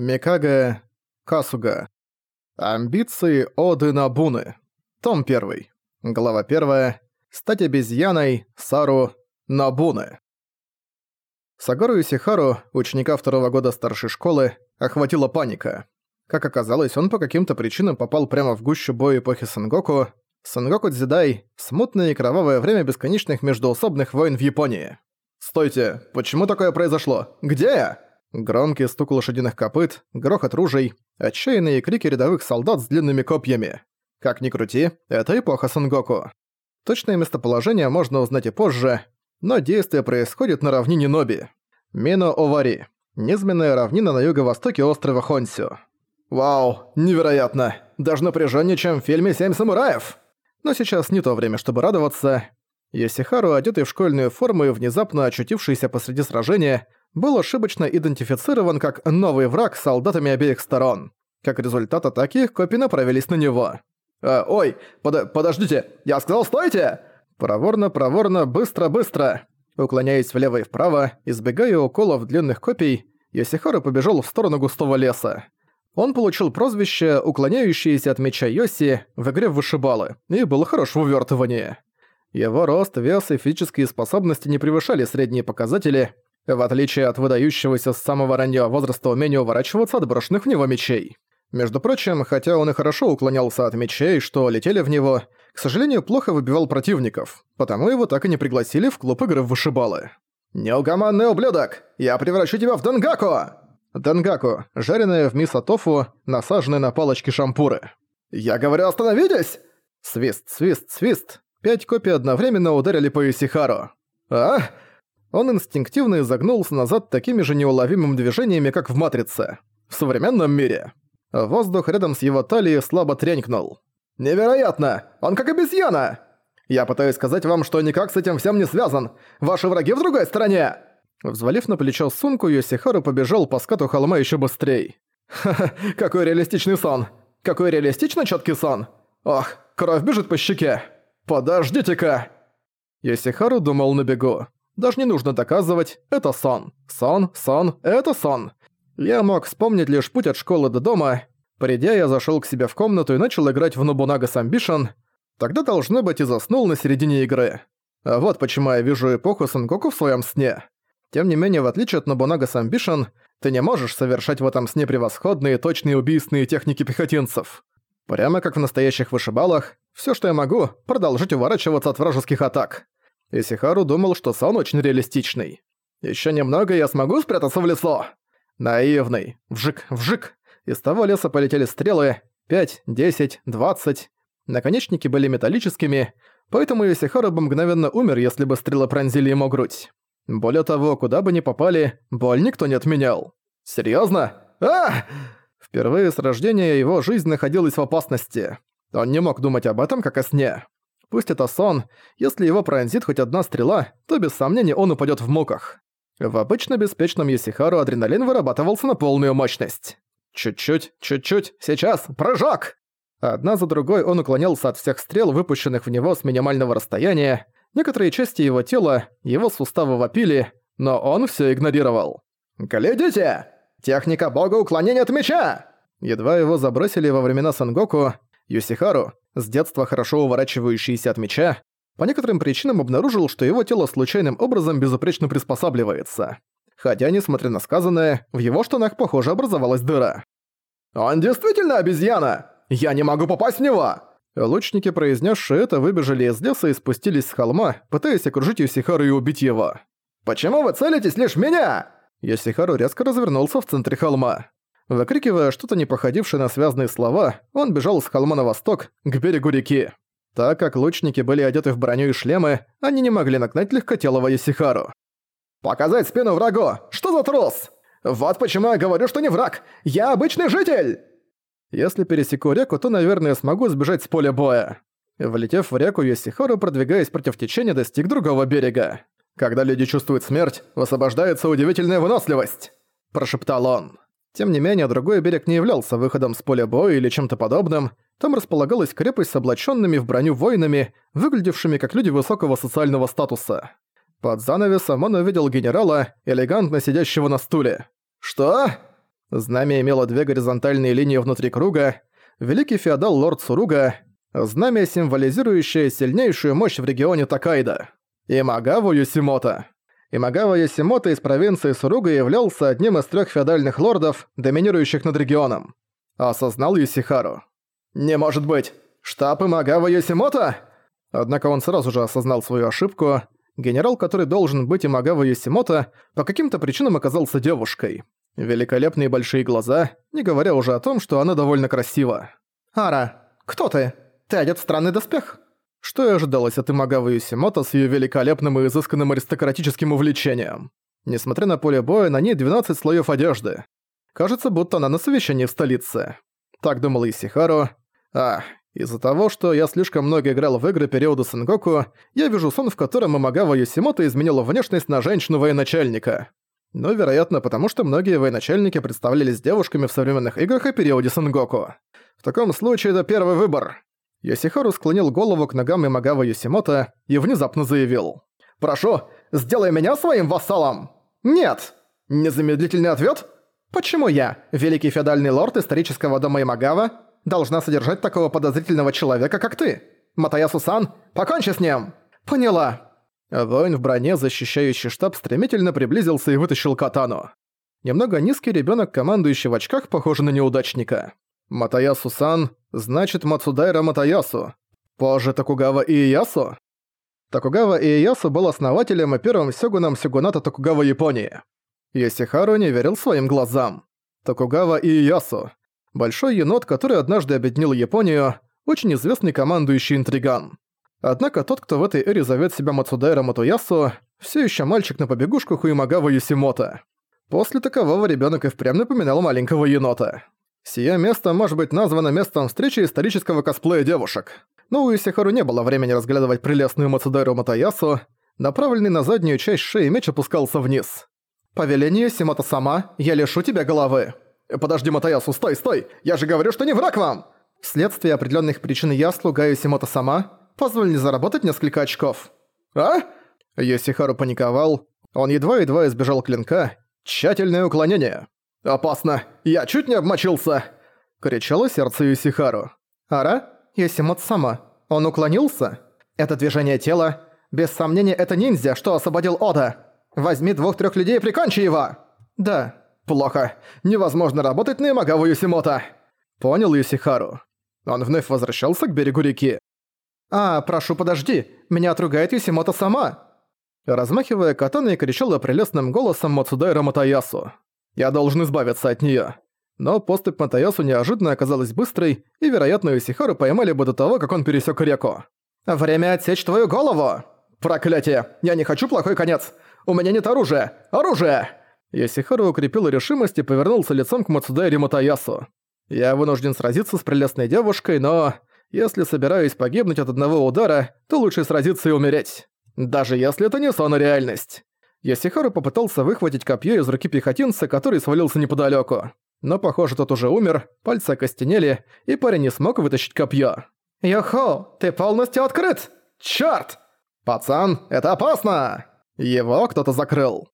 Микаге Касуга. Амбиции Оды Набуны. Том 1. Глава 1. Стать обезьяной Сару Набуны. Сагару Исихару, ученика второго года старшей школы, охватила паника. Как оказалось, он по каким-то причинам попал прямо в гущу боя эпохи Сангоку. Сангоку Дзидай – смутное и кровавое время бесконечных междоусобных войн в Японии. «Стойте! Почему такое произошло? Где я?» Громкий стук лошадиных копыт, грохот ружей, отчаянные крики рядовых солдат с длинными копьями. Как ни крути, это эпоха Сангоку. Точное местоположение можно узнать и позже, но действие происходит на равнине Ноби. Мино-Овари. Низменная равнина на юго-востоке острова Хонсю. Вау, невероятно! Даже напряженнее, чем в фильме «Семь самураев!» Но сейчас не то время, чтобы радоваться. Йосихару, одетый в школьную форму и внезапно очутившийся посреди сражения, был ошибочно идентифицирован как новый враг с солдатами обеих сторон. Как результат атаки копии направились на него. «Э, «Ой, под подождите, я сказал, стойте!» Проворно, проворно, быстро, быстро. Уклоняясь влево и вправо, избегая уколов длинных копий, Йосихару побежал в сторону густого леса. Он получил прозвище «Уклоняющийся от меча Йоси» в игре в вышибалы и был хорош в увертывании. Его рост, вес и физические способности не превышали средние показатели, в отличие от выдающегося с самого раннего возраста умения уворачиваться от брошенных в него мечей. Между прочим, хотя он и хорошо уклонялся от мечей, что летели в него, к сожалению, плохо выбивал противников, потому его так и не пригласили в клуб игры в вышибалы. «Неугомонный ублюдок! Я превращу тебя в Денгаку!» Денгаку – жареная в мисо тофу, насаженная на палочки шампуры. «Я говорю, остановитесь!» Свист, свист, свист. Пять копий одновременно ударили по Исихару. «А?» Он инстинктивно изогнулся назад такими же неуловимыми движениями, как в «Матрице». В современном мире. Воздух рядом с его талией слабо тренькнул. «Невероятно! Он как обезьяна!» «Я пытаюсь сказать вам, что никак с этим всем не связан. Ваши враги в другой стороне!» Взвалив на плечо сумку, Йосихару побежал по скату холма еще быстрее. «Ха-ха, какой реалистичный сон! Какой реалистично четкий сон! Ох, кровь бежит по щеке! Подождите-ка!» Йосихару думал на бегу. Даже не нужно доказывать, это сон. Сон, сон, это сон. Я мог вспомнить лишь путь от школы до дома. Придя, я зашел к себе в комнату и начал играть в Нобунага Самбишен. Тогда, должно быть, и заснул на середине игры. А вот почему я вижу эпоху Сангоку в своем сне. Тем не менее, в отличие от Нобунага Самбишен, ты не можешь совершать в этом сне превосходные точные убийственные техники пехотинцев. Прямо как в настоящих вышибалах, все, что я могу, продолжить уворачиваться от вражеских атак. Исихару думал, что сон очень реалистичный. Еще немного, я смогу спрятаться в лесо!» Наивный. Вжик, вжик. Из того леса полетели стрелы. 5, 10, 20. Наконечники были металлическими, поэтому Исихару бы мгновенно умер, если бы стрелы пронзили ему грудь. Более того, куда бы ни попали, боль никто не отменял. Серьезно? А! Впервые с рождения его жизнь находилась в опасности. Он не мог думать об этом, как о сне. Пусть это сон, если его пронзит хоть одна стрела, то без сомнения он упадет в муках. В обычно беспечном Йосихару адреналин вырабатывался на полную мощность. Чуть-чуть, чуть-чуть, сейчас, прыжок! Одна за другой он уклонялся от всех стрел, выпущенных в него с минимального расстояния. Некоторые части его тела, его суставы вопили, но он все игнорировал. «Глядите! Техника бога уклонения от меча!» Едва его забросили во времена Сангоку, Юсихару, с детства хорошо уворачивающийся от меча, по некоторым причинам обнаружил, что его тело случайным образом безупречно приспосабливается. Хотя, несмотря на сказанное, в его штанах, похоже, образовалась дыра. «Он действительно обезьяна! Я не могу попасть в него!» Лучники, произнесшие это, выбежали из леса и спустились с холма, пытаясь окружить Юсихару и убить его. «Почему вы целитесь лишь в меня?» Йосихару резко развернулся в центре холма. Выкрикивая что-то не походившее на связанные слова, он бежал с холма на восток, к берегу реки. Так как лучники были одеты в броню и шлемы, они не могли нагнать легкотелого Йосихару. «Показать спину врагу! Что за трус? Вот почему я говорю, что не враг! Я обычный житель!» Если пересеку реку, то, наверное, смогу сбежать с поля боя. Влетев в реку, Йосихару, продвигаясь против течения, достиг другого берега. «Когда люди чувствуют смерть, высвобождается удивительная выносливость!» – прошептал он. Тем не менее, другой берег не являлся выходом с поля боя или чем-то подобным. Там располагалась крепость с облаченными в броню воинами, выглядевшими как люди высокого социального статуса. Под занавесом он увидел генерала, элегантно сидящего на стуле. «Что?» Знамя имело две горизонтальные линии внутри круга, великий феодал лорд Суруга, знамя, символизирующее сильнейшую мощь в регионе Такайда, и Магаву Юсимота. Имагава Ясимота из провинции Суруга являлся одним из трех феодальных лордов, доминирующих над регионом. Осознал Юсихару. «Не может быть! Штаб Имагава Ясимота?» Однако он сразу же осознал свою ошибку. Генерал, который должен быть Имагава Ясимота, по каким-то причинам оказался девушкой. Великолепные большие глаза, не говоря уже о том, что она довольно красива. «Ара, кто ты? Ты одет в странный доспех?» Что и ожидалось от Имагавы Юсимото с её великолепным и изысканным аристократическим увлечением. Несмотря на поле боя, на ней 12 слоёв одежды. Кажется, будто она на совещании в столице. Так думал Исихару. А, из-за того, что я слишком много играл в игры периода Сенгоку, я вижу сон, в котором Имагава Юсимото изменила внешность на женщину-военачальника. Но, вероятно, потому что многие военачальники представлялись девушками в современных играх о периоде Сенгоку. В таком случае это первый выбор. Йосихару склонил голову к ногам Имагава Юсимото и внезапно заявил. «Прошу, сделай меня своим вассалом!» «Нет!» «Незамедлительный ответ?» «Почему я, великий феодальный лорд исторического дома Имагава, должна содержать такого подозрительного человека, как ты? Матаясу-сан, покончи с ним!» «Поняла!» Воин в броне, защищающий штаб, стремительно приблизился и вытащил катану. Немного низкий ребенок, командующий в очках, похожий на неудачника. Матаясу-сан, значит Мацудайра Матаясу. Позже Токугава Ииясу? Токугава Ииясу был основателем и первым сёгуном сёгуната Токугава Японии. Йосихару не верил своим глазам. Токугава Ииясу. Большой енот, который однажды объединил Японию, очень известный командующий интриган. Однако тот, кто в этой эре зовет себя Мацудайра Матуясу, все еще мальчик на побегушках у Имагава Юсимота. После такового ребенок и впрямь напоминал маленького енота. Сие место может быть названо местом встречи исторического косплея девушек. Но у Исихару не было времени разглядывать прелестную Мацудайру Матаясу. Направленный на заднюю часть шеи меч опускался вниз. «По велению сама, я лишу тебя головы». «Подожди, Матаясу, стой, стой! Я же говорю, что не враг вам!» «Вследствие определенных причин я, слуга Юсимото сама, позволь мне заработать несколько очков». «А?» Йосихару паниковал. Он едва-едва избежал клинка. Тщательное уклонение. «Опасно! Я чуть не обмочился!» — кричало сердце Юсихару. «Ара? Юсимот сама. Он уклонился? Это движение тела. Без сомнения, это ниндзя, что освободил Ода. Возьми двух-трех людей и прикончи его!» «Да». «Плохо. Невозможно работать на Имагаву Юсимота!» Понял Юсихару. Он вновь возвращался к берегу реки. «А, прошу, подожди. Меня отругает Юсимото сама!» Размахивая катаной, кричала прелестным голосом Мацудайра Матаясу. Я должен избавиться от неё. Но поступь Матаясу неожиданно оказалась быстрой, и, вероятно, Исихару поймали бы до того, как он пересек реку. «Время отсечь твою голову!» «Проклятие! Я не хочу плохой конец! У меня нет оружия! Оружие!» Исихару укрепил решимость и повернулся лицом к Мацудайре Матаясу. «Я вынужден сразиться с прелестной девушкой, но... Если собираюсь погибнуть от одного удара, то лучше сразиться и умереть. Даже если это не сон, а реальность. Ясихару попытался выхватить копье из руки пехотинца, который свалился неподалеку. Но, похоже, тот уже умер, пальцы окостенели, и парень не смог вытащить копье. «Йохо, ты полностью открыт! Чёрт! Пацан, это опасно!» Его кто-то закрыл.